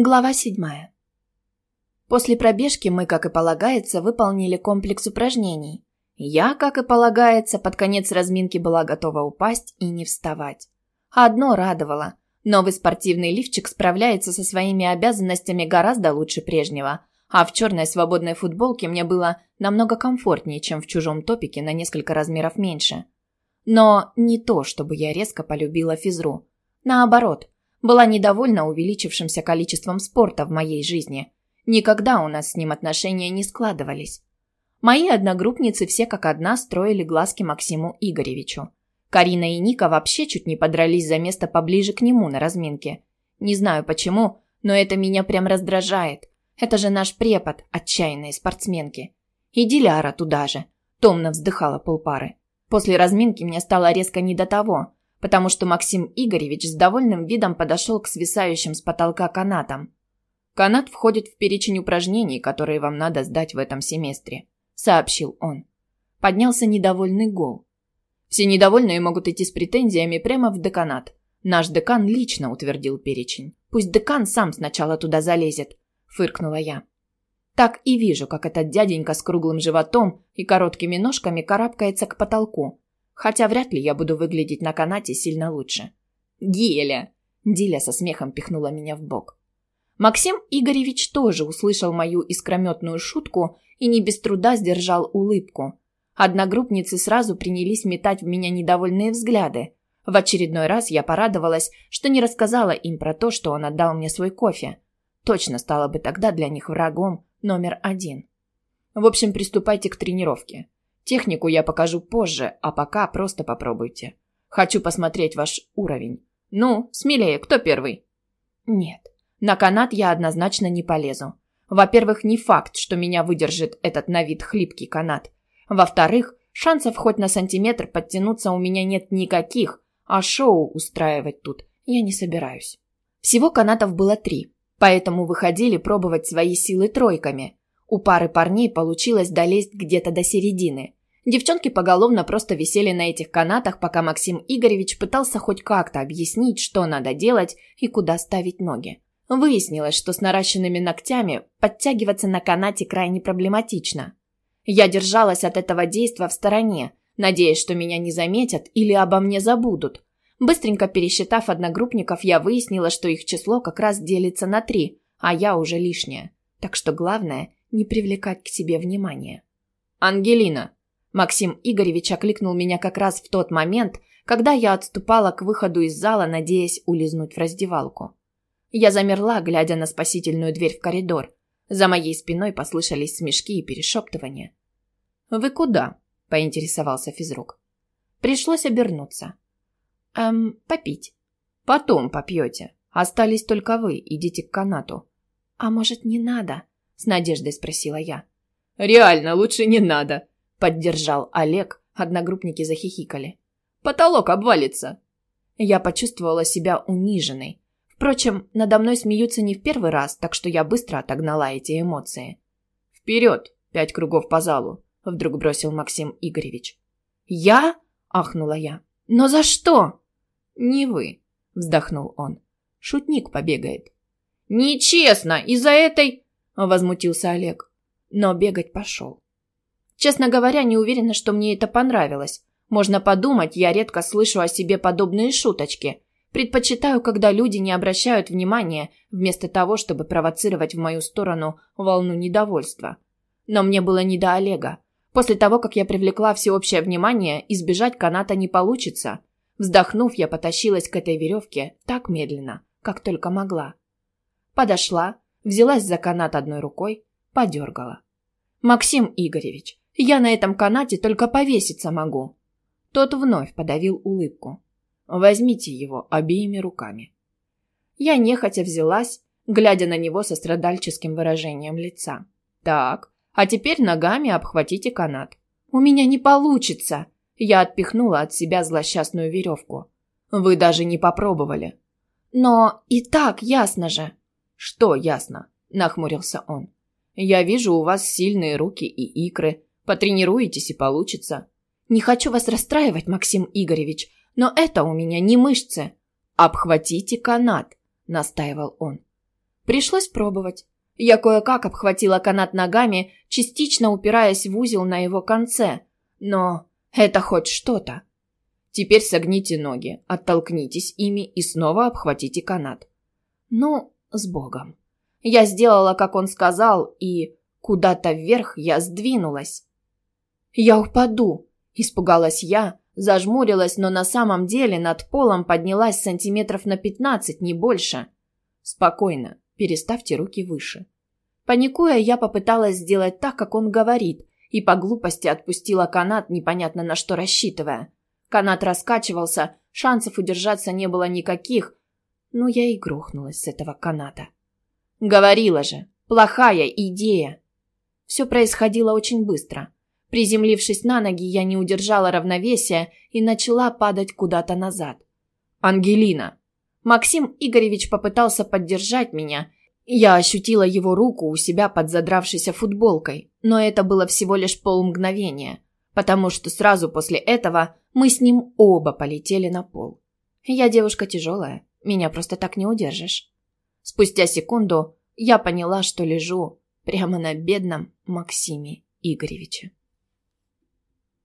Глава седьмая. После пробежки мы, как и полагается, выполнили комплекс упражнений. Я, как и полагается, под конец разминки была готова упасть и не вставать. Одно радовало. Новый спортивный лифчик справляется со своими обязанностями гораздо лучше прежнего, а в черной свободной футболке мне было намного комфортнее, чем в чужом топике на несколько размеров меньше. Но не то, чтобы я резко полюбила физру. Наоборот – была недовольна увеличившимся количеством спорта в моей жизни. Никогда у нас с ним отношения не складывались. Мои одногруппницы все как одна строили глазки Максиму Игоревичу. Карина и Ника вообще чуть не подрались за место поближе к нему на разминке. Не знаю почему, но это меня прям раздражает. Это же наш препод, отчаянные спортсменки. И Диляра туда же. Томно вздыхала полпары. После разминки мне стало резко не до того потому что Максим Игоревич с довольным видом подошел к свисающим с потолка канатам. «Канат входит в перечень упражнений, которые вам надо сдать в этом семестре», — сообщил он. Поднялся недовольный гол. «Все недовольные могут идти с претензиями прямо в деканат. Наш декан лично утвердил перечень. Пусть декан сам сначала туда залезет», — фыркнула я. Так и вижу, как этот дяденька с круглым животом и короткими ножками карабкается к потолку, Хотя вряд ли я буду выглядеть на канате сильно лучше. «Геля!» Диля со смехом пихнула меня в бок. Максим Игоревич тоже услышал мою искрометную шутку и не без труда сдержал улыбку. Одногруппницы сразу принялись метать в меня недовольные взгляды. В очередной раз я порадовалась, что не рассказала им про то, что он отдал мне свой кофе. Точно стала бы тогда для них врагом номер один. В общем, приступайте к тренировке. Технику я покажу позже, а пока просто попробуйте. Хочу посмотреть ваш уровень. Ну, смелее, кто первый? Нет, на канат я однозначно не полезу. Во-первых, не факт, что меня выдержит этот на вид хлипкий канат. Во-вторых, шансов хоть на сантиметр подтянуться у меня нет никаких, а шоу устраивать тут я не собираюсь. Всего канатов было три, поэтому выходили пробовать свои силы тройками. У пары парней получилось долезть где-то до середины. Девчонки поголовно просто висели на этих канатах, пока Максим Игоревич пытался хоть как-то объяснить, что надо делать и куда ставить ноги. Выяснилось, что с наращенными ногтями подтягиваться на канате крайне проблематично. Я держалась от этого действа в стороне, надеясь, что меня не заметят или обо мне забудут. Быстренько пересчитав одногруппников, я выяснила, что их число как раз делится на три, а я уже лишняя. Так что главное – не привлекать к себе внимания. «Ангелина!» Максим Игоревич окликнул меня как раз в тот момент, когда я отступала к выходу из зала, надеясь улизнуть в раздевалку. Я замерла, глядя на спасительную дверь в коридор. За моей спиной послышались смешки и перешептывания. «Вы куда?» – поинтересовался физрук. Пришлось обернуться. «Эм, попить». «Потом попьете. Остались только вы, идите к канату». «А может, не надо?» – с надеждой спросила я. «Реально, лучше не надо», Поддержал Олег, одногруппники захихикали. «Потолок обвалится!» Я почувствовала себя униженной. Впрочем, надо мной смеются не в первый раз, так что я быстро отогнала эти эмоции. «Вперед! Пять кругов по залу!» — вдруг бросил Максим Игоревич. «Я?» — ахнула я. «Но за что?» «Не вы», — вздохнул он. «Шутник побегает». «Нечестно! Из-за этой...» — возмутился Олег. Но бегать пошел. Честно говоря, не уверена, что мне это понравилось. Можно подумать, я редко слышу о себе подобные шуточки. Предпочитаю, когда люди не обращают внимания, вместо того, чтобы провоцировать в мою сторону волну недовольства. Но мне было не до Олега. После того, как я привлекла всеобщее внимание, избежать каната не получится. Вздохнув, я потащилась к этой веревке так медленно, как только могла. Подошла, взялась за канат одной рукой, подергала. «Максим Игоревич, я на этом канате только повеситься могу». Тот вновь подавил улыбку. «Возьмите его обеими руками». Я нехотя взялась, глядя на него со страдальческим выражением лица. «Так, а теперь ногами обхватите канат». «У меня не получится!» Я отпихнула от себя злосчастную веревку. «Вы даже не попробовали». «Но и так ясно же». «Что ясно?» – нахмурился он. «Я вижу у вас сильные руки и икры, Потренируетесь и получится. Не хочу вас расстраивать, Максим Игоревич, но это у меня не мышцы. Обхватите канат, настаивал он. Пришлось пробовать. Я кое-как обхватила канат ногами, частично упираясь в узел на его конце. Но это хоть что-то. Теперь согните ноги, оттолкнитесь ими и снова обхватите канат. Ну, с Богом. Я сделала, как он сказал, и куда-то вверх я сдвинулась. «Я упаду!» – испугалась я, зажмурилась, но на самом деле над полом поднялась сантиметров на пятнадцать, не больше. «Спокойно, переставьте руки выше». Паникуя, я попыталась сделать так, как он говорит, и по глупости отпустила канат, непонятно на что рассчитывая. Канат раскачивался, шансов удержаться не было никаких, но я и грохнулась с этого каната. Говорила же, плохая идея. Все происходило очень быстро. Приземлившись на ноги, я не удержала равновесия и начала падать куда-то назад. «Ангелина!» Максим Игоревич попытался поддержать меня. Я ощутила его руку у себя под задравшейся футболкой, но это было всего лишь полмгновения, потому что сразу после этого мы с ним оба полетели на пол. Я девушка тяжелая, меня просто так не удержишь. Спустя секунду я поняла, что лежу прямо на бедном Максиме Игоревиче.